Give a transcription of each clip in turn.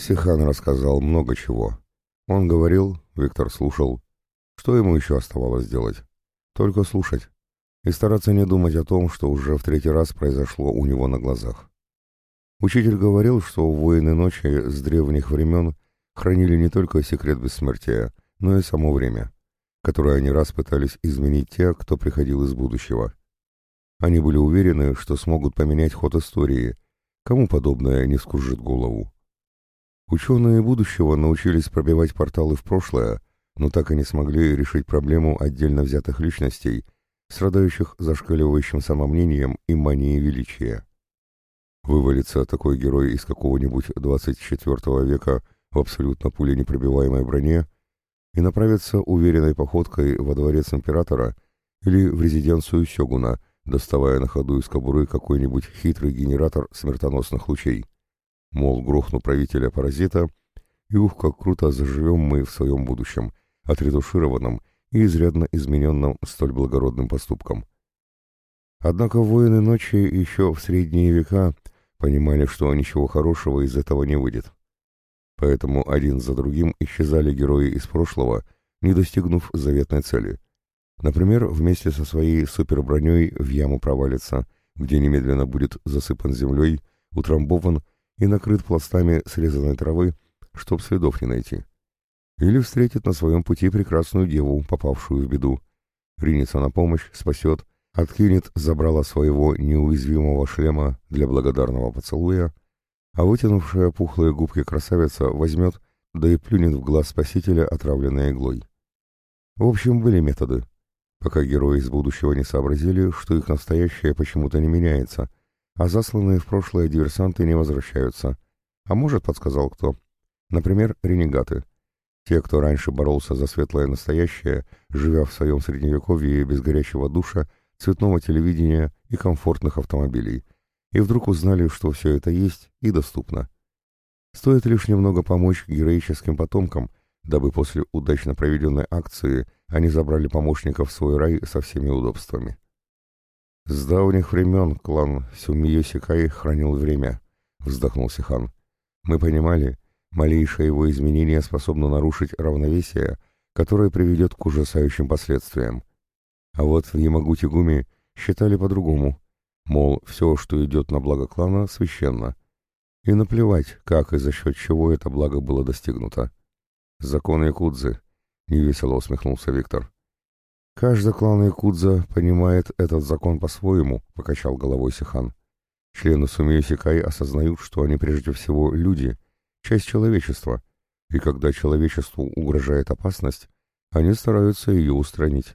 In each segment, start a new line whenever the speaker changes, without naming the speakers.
Сихан рассказал много чего. Он говорил, Виктор слушал. Что ему еще оставалось делать? Только слушать. И стараться не думать о том, что уже в третий раз произошло у него на глазах. Учитель говорил, что воины ночи с древних времен хранили не только секрет бессмертия, но и само время, которое они раз пытались изменить те, кто приходил из будущего. Они были уверены, что смогут поменять ход истории, кому подобное не скружит голову. Ученые будущего научились пробивать порталы в прошлое, но так и не смогли решить проблему отдельно взятых личностей, страдающих зашкаливающим самомнением и манией величия. Вывалится такой герой из какого-нибудь 24 века в абсолютно пуленепробиваемой броне и направится уверенной походкой во дворец императора или в резиденцию Сёгуна, доставая на ходу из кобуры какой-нибудь хитрый генератор смертоносных лучей. Мол, грохну правителя-паразита, и ух, как круто заживем мы в своем будущем, отредушированном и изрядно измененном столь благородным поступком. Однако воины ночи еще в средние века понимали, что ничего хорошего из этого не выйдет. Поэтому один за другим исчезали герои из прошлого, не достигнув заветной цели. Например, вместе со своей суперброней в яму провалится, где немедленно будет засыпан землей, утрамбован и накрыт пластами срезанной травы, чтоб следов не найти. Или встретит на своем пути прекрасную деву, попавшую в беду. Ринется на помощь, спасет, откинет забрала своего неуязвимого шлема для благодарного поцелуя, а вытянувшая пухлые губки красавица возьмет, да и плюнет в глаз спасителя, отравленной иглой. В общем, были методы. Пока герои из будущего не сообразили, что их настоящее почему-то не меняется — а засланные в прошлое диверсанты не возвращаются. А может, подсказал кто. Например, ренегаты. Те, кто раньше боролся за светлое настоящее, живя в своем средневековье без горячего душа, цветного телевидения и комфортных автомобилей, и вдруг узнали, что все это есть и доступно. Стоит лишь немного помочь героическим потомкам, дабы после удачно проведенной акции они забрали помощников в свой рай со всеми удобствами. «С давних времен клан Сюмиёсикай хранил время», — вздохнул Сихан. «Мы понимали, малейшее его изменение способно нарушить равновесие, которое приведет к ужасающим последствиям. А вот в Ямагути-Гуми считали по-другому, мол, все, что идет на благо клана, священно. И наплевать, как и за счет чего это благо было достигнуто. Закон Якудзы», — невесело усмехнулся Виктор. «Каждый клан Якудза понимает этот закон по-своему», — покачал головой Сихан. «Члены Сумиосикай осознают, что они прежде всего люди, часть человечества, и когда человечеству угрожает опасность, они стараются ее устранить.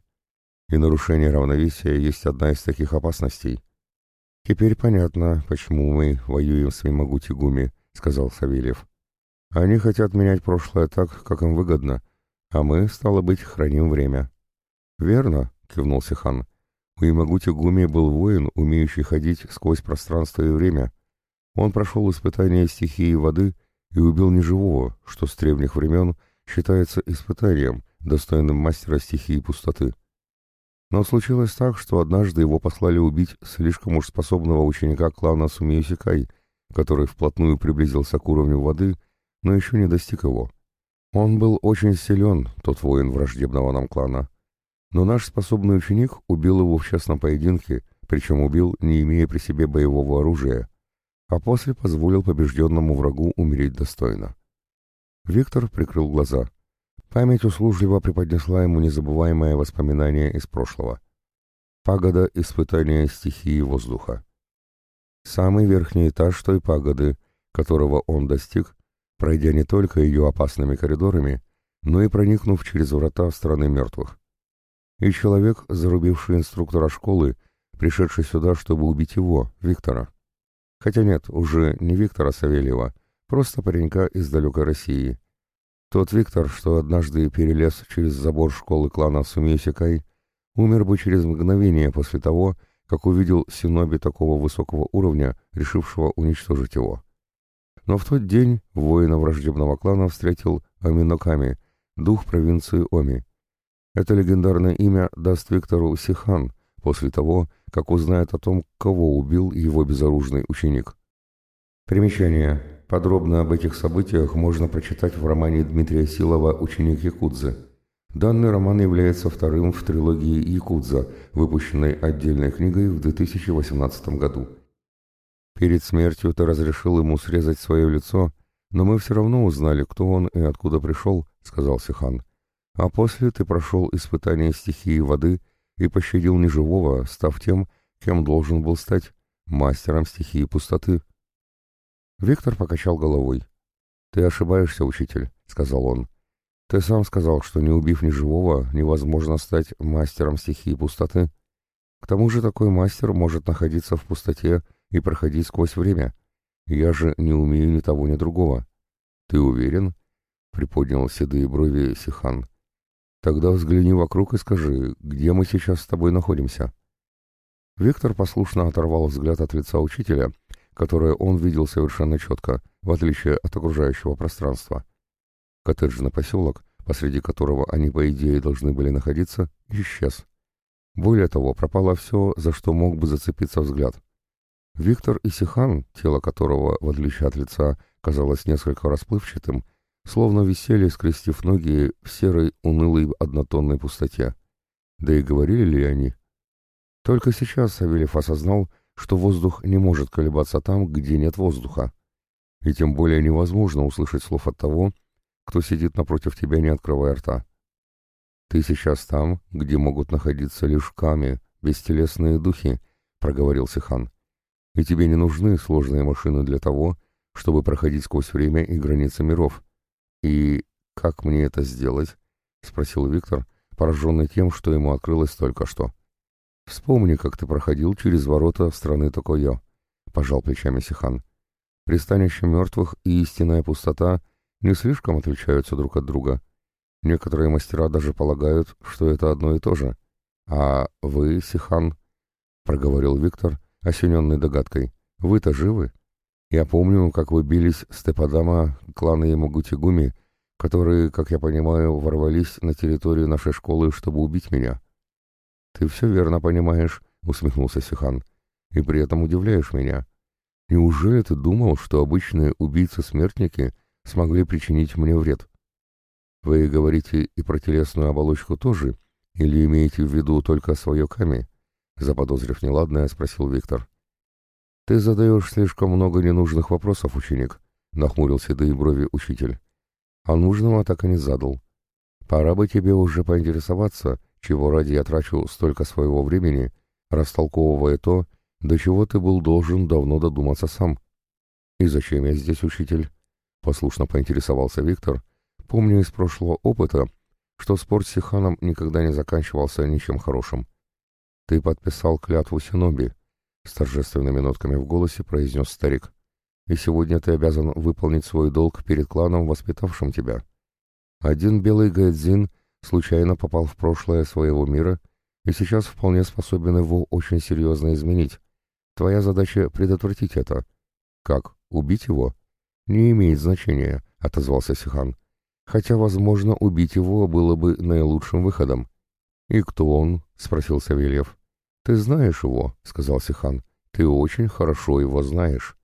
И нарушение равновесия есть одна из таких опасностей. «Теперь понятно, почему мы воюем с Мимагути-Гуми», — сказал Савельев. «Они хотят менять прошлое так, как им выгодно, а мы, стало быть, храним время». «Верно», — кивнул Сихан. «У Имагути Гуми был воин, умеющий ходить сквозь пространство и время. Он прошел испытание стихии воды и убил неживого, что с древних времен считается испытанием, достойным мастера стихии пустоты. Но случилось так, что однажды его послали убить слишком уж способного ученика клана Сумиюсикай, который вплотную приблизился к уровню воды, но еще не достиг его. Он был очень силен, тот воин враждебного нам клана, но наш способный ученик убил его в частном поединке, причем убил, не имея при себе боевого оружия, а после позволил побежденному врагу умереть достойно. Виктор прикрыл глаза. Память услужливо преподнесла ему незабываемое воспоминание из прошлого. Пагода испытания стихии воздуха. Самый верхний этаж той пагоды, которого он достиг, пройдя не только ее опасными коридорами, но и проникнув через врата страны мертвых и человек, зарубивший инструктора школы, пришедший сюда, чтобы убить его, Виктора. Хотя нет, уже не Виктора Савельева, просто паренька из далекой России. Тот Виктор, что однажды перелез через забор школы клана Сумиосикай, умер бы через мгновение после того, как увидел синоби такого высокого уровня, решившего уничтожить его. Но в тот день воина враждебного клана встретил Аминоками, дух провинции Оми, это легендарное имя даст Виктору Сихан после того, как узнает о том, кого убил его безоружный ученик. Примечание. Подробно об этих событиях можно прочитать в романе Дмитрия Силова «Ученик Якудзы». Данный роман является вторым в трилогии «Якудза», выпущенной отдельной книгой в 2018 году. Перед смертью ты разрешил ему срезать свое лицо, но мы все равно узнали, кто он и откуда пришел, — сказал Сихан. А после ты прошел испытание стихии воды и пощадил неживого, став тем, кем должен был стать, мастером стихии пустоты. Виктор покачал головой. «Ты ошибаешься, учитель», — сказал он. «Ты сам сказал, что не убив ни живого, невозможно стать мастером стихии пустоты. К тому же такой мастер может находиться в пустоте и проходить сквозь время. Я же не умею ни того, ни другого». «Ты уверен?» — приподнял седые брови Сихан. «Тогда взгляни вокруг и скажи, где мы сейчас с тобой находимся?» Виктор послушно оторвал взгляд от лица учителя — которое он видел совершенно четко, в отличие от окружающего пространства. Коттеджный поселок, посреди которого они, по идее, должны были находиться, исчез. Более того, пропало все, за что мог бы зацепиться взгляд. Виктор Исихан, тело которого, в отличие от лица, казалось несколько расплывчатым, словно висели, скрестив ноги в серой, унылой однотонной пустоте. Да и говорили ли они? Только сейчас Савельев осознал, что воздух не может колебаться там, где нет воздуха. И тем более невозможно услышать слов от того, кто сидит напротив тебя, не открывая рта. «Ты сейчас там, где могут находиться лишь ками, бестелесные духи», — проговорил Сихан. «И тебе не нужны сложные машины для того, чтобы проходить сквозь время и границы миров. И как мне это сделать?» — спросил Виктор, пораженный тем, что ему открылось только что. «Вспомни, как ты проходил через ворота страны Токойо», — пожал плечами Сихан. «Пристанище мертвых и истинная пустота не слишком отличаются друг от друга. Некоторые мастера даже полагают, что это одно и то же. А вы, Сихан, — проговорил Виктор, осененный догадкой, — вы-то живы? Я помню, как вы бились с Тепадама клана Ямагути-Гуми, которые, как я понимаю, ворвались на территорию нашей школы, чтобы убить меня». «Ты все верно понимаешь», — усмехнулся Сихан, — «и при этом удивляешь меня. Неужели ты думал, что обычные убийцы-смертники смогли причинить мне вред? Вы говорите и про телесную оболочку тоже, или имеете в виду только свое ками?» Заподозрив неладное, спросил Виктор. «Ты задаешь слишком много ненужных вопросов, ученик», — нахмурил седые брови учитель. «А нужного так и не задал. Пора бы тебе уже поинтересоваться, чего ради я трачу столько своего времени, растолковывая то, до чего ты был должен давно додуматься сам. И зачем я здесь, учитель? Послушно поинтересовался Виктор, помня из прошлого опыта, что спор с Сиханом никогда не заканчивался ничем хорошим. Ты подписал клятву Синоби, с торжественными нотками в голосе произнес старик. И сегодня ты обязан выполнить свой долг перед кланом, воспитавшим тебя. Один белый гайдзин — случайно попал в прошлое своего мира и сейчас вполне способен его очень серьезно изменить. Твоя задача предотвратить это. Как? Убить его? Не имеет значения, отозвался Сихан. Хотя, возможно, убить его было бы наилучшим выходом. И кто он? спросил Савельев. Ты знаешь его, сказал Сихан. Ты очень хорошо его знаешь.